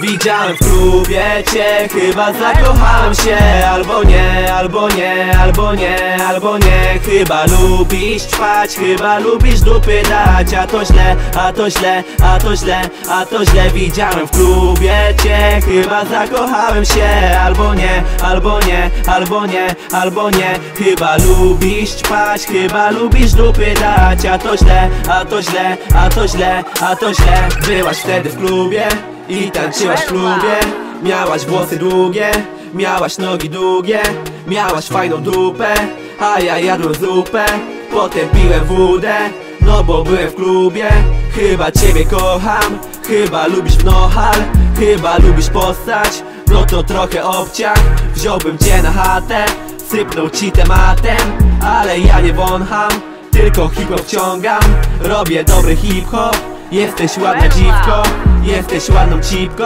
Widziałem w klubie cię, chyba zakochałem się. Albo nie, albo nie, albo nie, albo nie. Chyba lubisz ćpać, chyba lubisz dupy dać. A to źle, a to źle, a to źle, a to źle. Widziałem w klubie cię, chyba zakochałem się. Albo nie, albo nie, albo nie, albo nie. Chyba lubisz ćpać, chyba lubisz dupy dać. A to źle, a to źle, a to źle, a to źle. Byłaś wtedy w klubie i tańczyłaś w klubie Miałaś włosy długie, miałaś nogi długie Miałaś fajną dupę, a ja jadłem zupę Potem piłem wódę, no bo byłem w klubie. Chyba ciebie kocham, chyba lubisz wnohal Chyba lubisz postać, no to trochę obciach. Wziąłbym cię na chatę, sypnął ci tematem Ale ja nie wącham, tylko hip-hop wciągam. Robię dobry hip-hop, jesteś ładna dziwko Jesteś ładną cipką,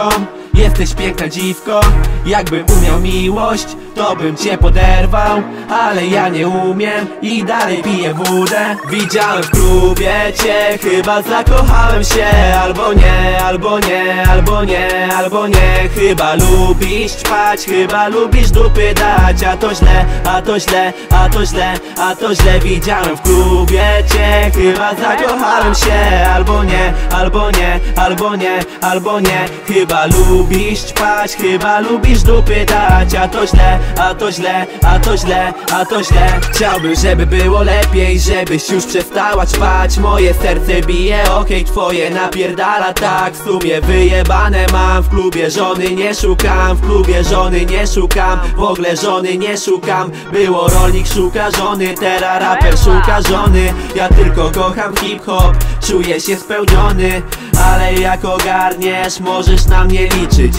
jesteś piękna dziwko. Jakbym umiał miłość, to bym cię poderwał Ale ja nie umiem i dalej piję wódę. Widziałem w klubie cię, chyba zakochałem się. Albo nie, albo nie, albo nie, albo nie. Chyba lubisz ćpać, chyba lubisz dupy dać. A to źle, a to źle, a to źle, a to źle. Widziałem w klubie cię, chyba zakochałem się. Albo nie, albo nie, albo nie, albo nie. Chyba lubisz ćpać, chyba lubisz dupy dać. A to źle, a to źle, a to źle, a to źle. Chciałbym, żeby było lepiej, żebyś już przestała ćpać. Moje serce bije, okej, twoje napierdala. Tak W sumie wyjebane mam, w klubie żony nie szukam W klubie żony nie szukam, w ogóle żony nie szukam. Było rolnik szuka żony, teraz raper szuka żony. Ja tylko kocham hip-hop, czuję się spełniony. Ale jak ogarniesz, możesz na mnie liczyć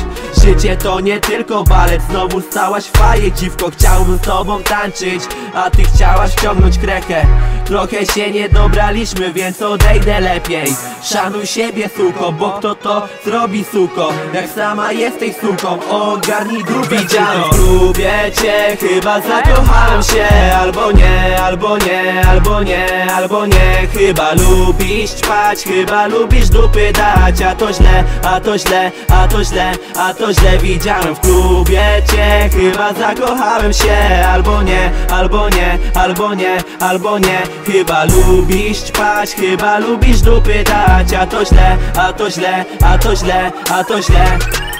Życie to nie tylko balet, znowu stałaś faję Dziwko, chciałbym z tobą tańczyć. A ty chciałaś wciągnąć krechę Trochę się nie dobraliśmy, więc odejdę lepiej. Szanuj siebie, suko, bo kto to zrobi, suko? Jak sama jesteś suką, ogarnij grupę Widziałem w klubie cię, chyba zakochałem się. Albo nie, albo nie, albo nie, albo nie. Chyba lubisz ćpać, chyba lubisz dupy dać. A to źle, a to źle, a to źle, a źle Widziałem w klubie cię, chyba zakochałem się. Albo nie, albo nie, albo nie, albo nie. Chyba lubisz ćpać, chyba lubisz dupy A to źle, a to źle, a to źle, a to źle